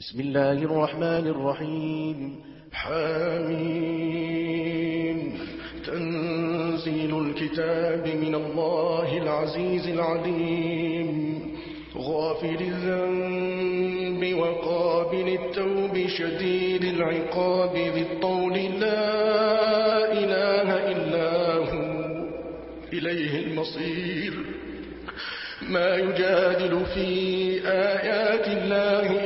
بسم الله الرحمن الرحيم. حميم. تنزيل الكتاب من الله العزيز العليم. غافل الذنب وقابل التوب شديد العقاب ذي الطول. لا إله إلا هو. إليه المصير. ما يجادل في آيات الله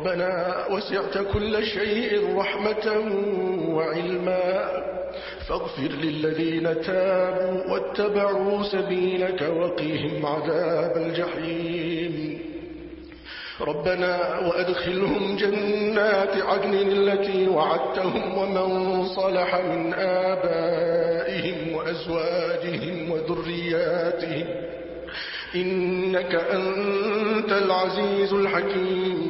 ربنا وسعت كل شيء رحمة وعلما. فاغفر للذين تابوا واتبعوا سبيلك وقيهم عذاب الجحيم. ربنا وأدخلهم جنات عدن التي وعدتهم ومن صلح من آبائهم وأزواجهم وذرياتهم. إنك أنت العزيز الحكيم.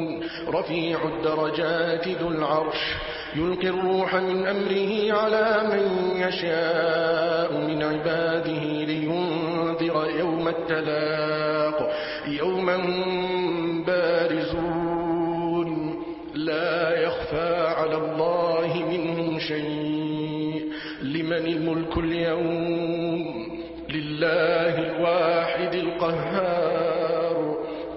رفيع الدرجات ذو العرش يلقي الروح من أمره على من يشاء من عباده لينذر يوم التلاق يوما بارزون لا يخفى على الله منهم شيء لمن الملك اليوم؟ لله الواحد القهار.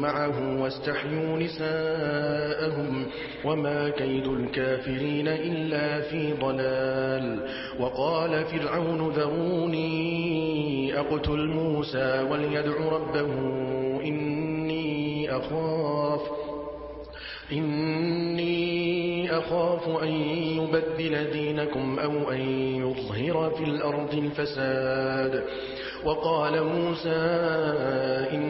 معه واستحيوا نساءهم وما كيد الكافرين إلا في ضلال. وقال فرعون ذروني أقتل موسى وليدع ربه إني أخاف إني أخاف أن يبدل دينكم أو أن يظهر في الأرض الفساد. وقال موسى إني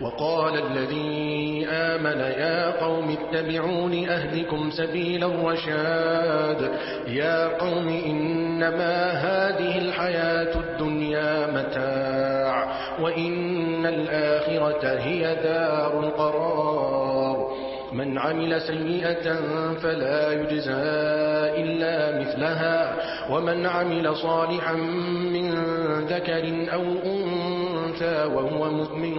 وقال الذي آمن يا قوم اتبعون أهلكم سبيل الرشاد. يا قوم إنما هذه الحياة الدنيا متاع وإن الآخرة هي دار القرار. من عمل سيئة فلا يجزى إلا مثلها ومن عمل صالحا من ذكر أو أنثى وهو مؤمن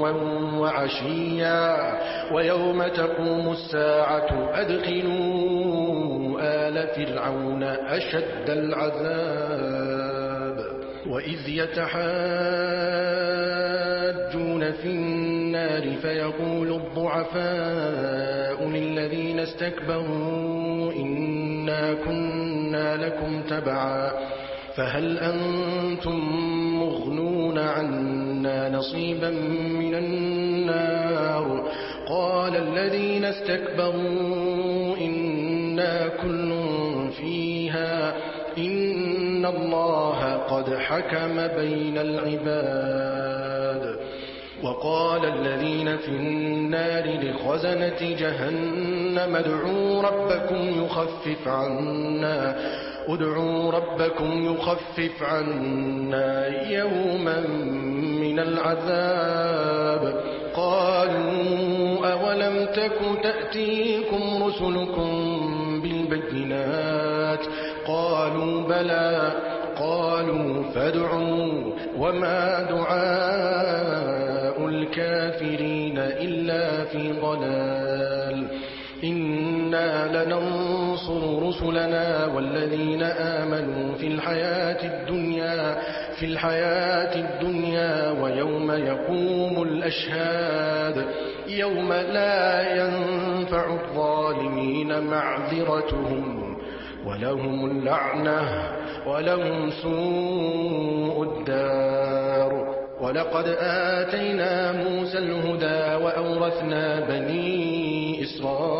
غدوا وعشيا ويوم تقوم الساعة أدخلوا آل فرعون أشد العذاب. وإذ يتحاجون في النار فيقول الضعفاء للذين استكبروا إنا كنا لكم تبعا. فهل أنتم مغنون عنا؟ نصيبا من النار. قال الذين استكبروا إنا كل فيها. إن الله قد حكم بين العباد. وقال الذين في النار لخزنة جهنم ادعوا ربكم يخفف عنا. ادعوا ربكم يخفف عنا يوما من العذاب. قالوا أولم تك تأتيكم رسلكم بالبينات؟ قالوا بلى. قالوا فادعوا وما دعاء الكافرين إلا في ضلال. إنا لننصر رسلنا والذين آمنوا في الحياة الدنيا في الحياة الدنيا ويوم يقوم الأشهاد. يوم لا ينفع الظالمين معذرتهم ولهم اللعنة ولهم سوء الدار. ولقد آتينا موسى الهدى وأورثنا بني إسرائيل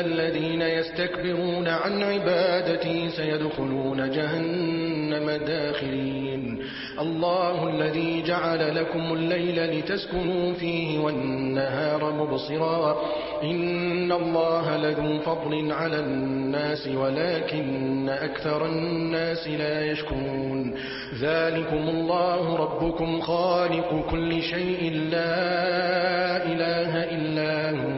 الذين يستكبرون عن عبادتي سيدخلون جهنم داخرين. الله الذي جعل لكم الليل لتسكنوا فيه والنهار مبصرا. إن الله لذو فضل على الناس ولكن أكثر الناس لا يشكرون. ذلكم الله ربكم خالق كل شيء. لا إله إلا هو.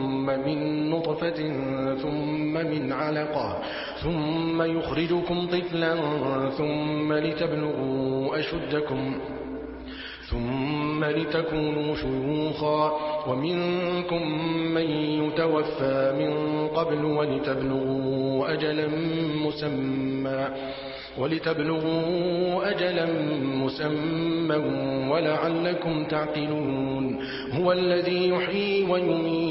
من نطفة ثم من علقة ثم يخرجكم طفلا ثم لتبلغوا أشدكم ثم لتكونوا شيوخا. ومنكم من يتوفى من قبل ولتبلغوا أجلا مسمى ولتبلغوا أجلا مسمى ولعلكم تعقلون. هو الذي يحيي ويميت.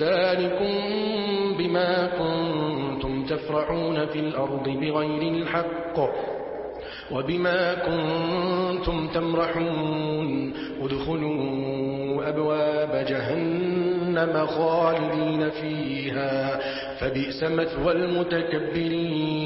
ذلكم بما كنتم تفرحون في الأرض بغير الحق وبما كنتم تمرحون ادخلوا أبواب جهنم خالدين فيها فبئس مثوى المتكبرين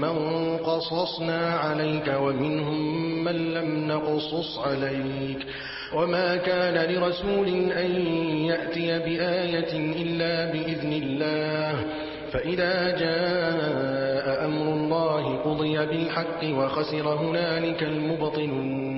من قصصنا عليك ومنهم من لم نقصص عليك وما كان لرسول أن يأتي بآية إلا بإذن الله فإذا جاء أمر الله قضي بالحق وخسر هنالك المبطلون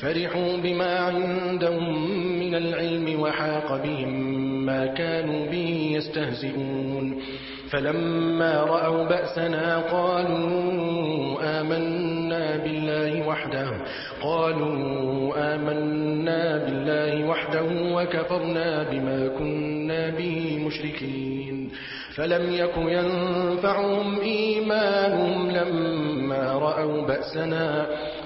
فرحوا بما عندهم من العلم وحاق بهم ما كانوا به يستهزئون. فلما رأوا بأسنا قالوا آمنا بالله وحده. قالوا آمنا بالله وحده وكفرنا بما كنا به مشركين. فلم يك ينفعهم إيمانهم لما رأوا بأسنا.